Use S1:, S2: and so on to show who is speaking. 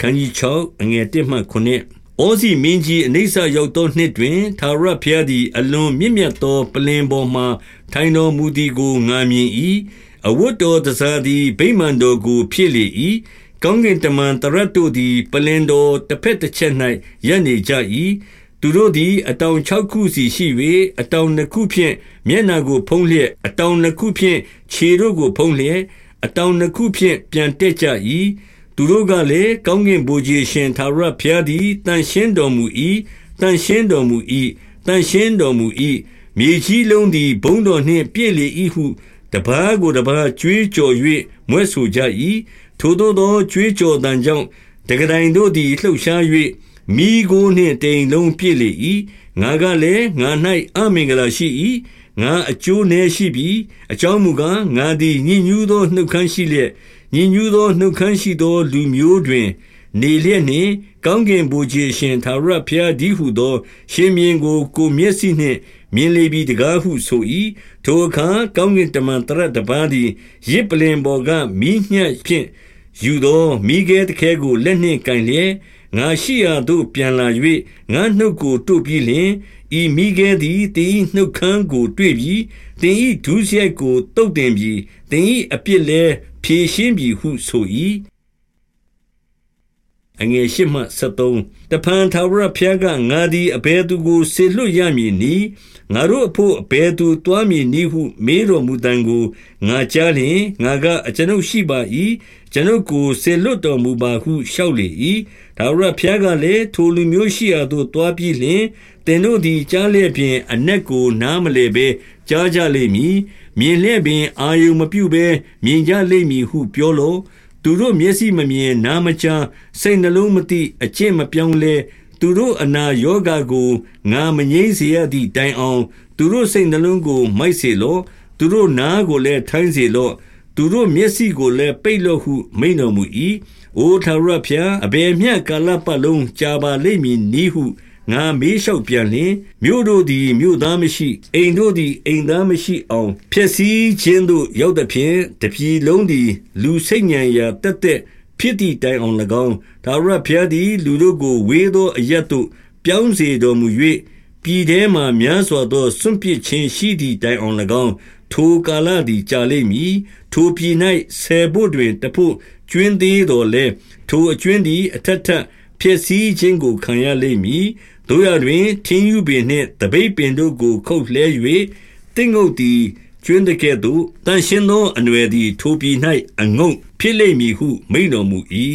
S1: ခန်းကြီး6အငယ်1မှ9ဩစီမင်းကြီးအနိစ္စရောက်သောနှစ်တွင်သာရဖျားသည် အလွန်မြင့်မြတ်သောပလင်ပေါ်မှထိုင်တော်မူသည်ကိုငာမြင်၏အဝတ်တော်တစားသည်ဗိမာန်တော်ကို ဖြစ်လေ၏ကောင်းကင်တမန်တရတ်တို့သည် ပလင်တော်တစ်ဖက်တစ်ချက်၌ရပ်နေကြ၏သူတို့သည်အတောင်6ခုစီရှိ၍အတောင်2ခုဖြင့်မျက်နှာကိုဖုံးလျက်အတောင်2ခုဖြင့်ခြေတို့ကိုဖုံးလျက်အတောင်2ခုဖြင့်ပြန်တက်ကြ၏ သူတို့ကလည်းကောင်းကင်ဘုရားရှင်သာရဖျားသည်တန်ရှင်းတော်မူ၏တန်ရှင်းတော်မူ၏တန်ရှင်းတော်မူ၏မြေကြီးလုံးသည်ဘုံတော်နှင့်ပြည့်လေ၏ဟုတပားကိုတပားကြွေးကြော်၍မွဲ့ဆိုကြ၏ထိုသောသောကြွေးကြော်တန်ကြောင့်တကတိုင်တို့သည်လှုပ်ရှား၍မိကိုနှင့်တိမ်လုံးပြည့်လေ၏ငါကလည်းငါ၌အမင်္ဂလာရှိ၏ငါအကျိုးနည်းရှိပြီအကြောင်းမူကားငါသည်ညဉ့်ညူးသောနှုတ်ခမ်းရှိလျက် ညဉ့်ညူးသောနှုတ်ခမ်းရှိသော လူမျိုးတွင် နေလျက်နှင့် ကောင်းကင်ဘုရားရှင်သာရဖျားဒီဟုသော ရှင်မြင်းကို ကိုမျက်စိနှင့် မြင်လေပြီတကားဟုဆို၏ထိုအခါ ကောင်းကင်တမန်တရတပန်းသည်ရစ်ပလင်ပေါ်ကမိညှက်ဖြင့် ယူသောမိခဲတခဲကို လက်နှင့်ကင်လျက် ငါရှိရာသို့ပြန်လာ၍ငါနှုတ်ကိုတို့ပြီးလျှင်ဤမိခဲသည်တင်းဤနှုတ်ခမ်းကိုတွေ့ပြီးတင်းဤဒုစရိုက်ကိုတုတ်တင်ပြီးတင်းဤအပြစ်လဲဖြေရှင်းပြီးဟုဆို၏ အငယ်ရှိမှ73တဖန်သာဝရဖျားကငါသည်အဘဲသူကိုဆေလွတ်ရမည်နီငါတို့အဖို့အဘဲသူတွားမည်နီဟုမေးတော်မူတန်ကိုငါကြားလျင်ငါကအကျွန်ုပ်ရှိပါ၏ကျွန်ုပ်ကိုဆေလွတ်တော်မူပါဟုလျှောက်လေ၏သာဝရဖျားကလည်းထိုလူမျိုးရှိရာသို့တွားပြီးလျင်တင်တို့သည်ကြားလျက်ဖြင့်အ내ကိုနားမလဲဘဲကြားကြလိမ့်မည်မြင်လျက်ပင်အာယုံမပြုဘဲမြင်ကြလိမ့်မည်ဟုပြောလော့ သူတို့မျက်စိမမြင်နားမကြားစိတ်နှလုံးမသိအကျင့်မပြောင်းလဲသူတို့အနာယောဂါကိုငါမငြိမ့်စေရသည့်တိုင်အောင်သူတို့စိတ်နှလုံးကိုမိုက်စေလော့သူတို့နားကိုလည်းထိုင်းစေလော့သူတို့မျက်စိကိုလည်းပိတ်လော့ဟုမိန်တော်မူ၏အိုထာဝရဖျားအဘယ်မျှကာလပတ်လုံးကြာပါလိမ့်မည်နီဟု ငါမေးလျှောက်ပြန်လျင်မြို့တို့သည်မြို့သားမရှိအိမ်တို့သည်အိမ်သားမရှိအောင်ဖြစ်စည်းခြင်းတို့ရောက်သည်ဖြင့်တပြည်လုံးသည် လူစိတ်ညံရာတက်တက်ဖြစ်သည့်တိုင်အောင်၎င်းဒါဝရဖျားသည် လူတို့ကိုဝေသောအရက်တို့ပြောင်းစေတော်မူ၍ပြည်ထဲမှများစွာသောစွန့်ပစ်ခြင်းရှိသည့်တိုင်အောင်၎င်းထိုကာလသည်ကြာလိမ့်မည်ထိုပြည်၌ဆယ်ဖို့တွင်တဖို့ကျွင်းသေးတော်လဲထိုအကျွင်းသည်အထက်ထက်ဖြစ်စည်းခြင်းကိုခံရလိမ့်မည် တို့ရတွင်ထင်းယူပင်နှင့်တပိတ်ပင်တို့ကို ခုတ်လှဲ၍တင်းငုတ်သည်ကျွင်းတကဲ့သို့တန်ရှင်းသောအနွယ်သည် ထိုပြည်၌အငုံဖြစ်လိမ့်မည်ဟု မိန်တော်မူ၏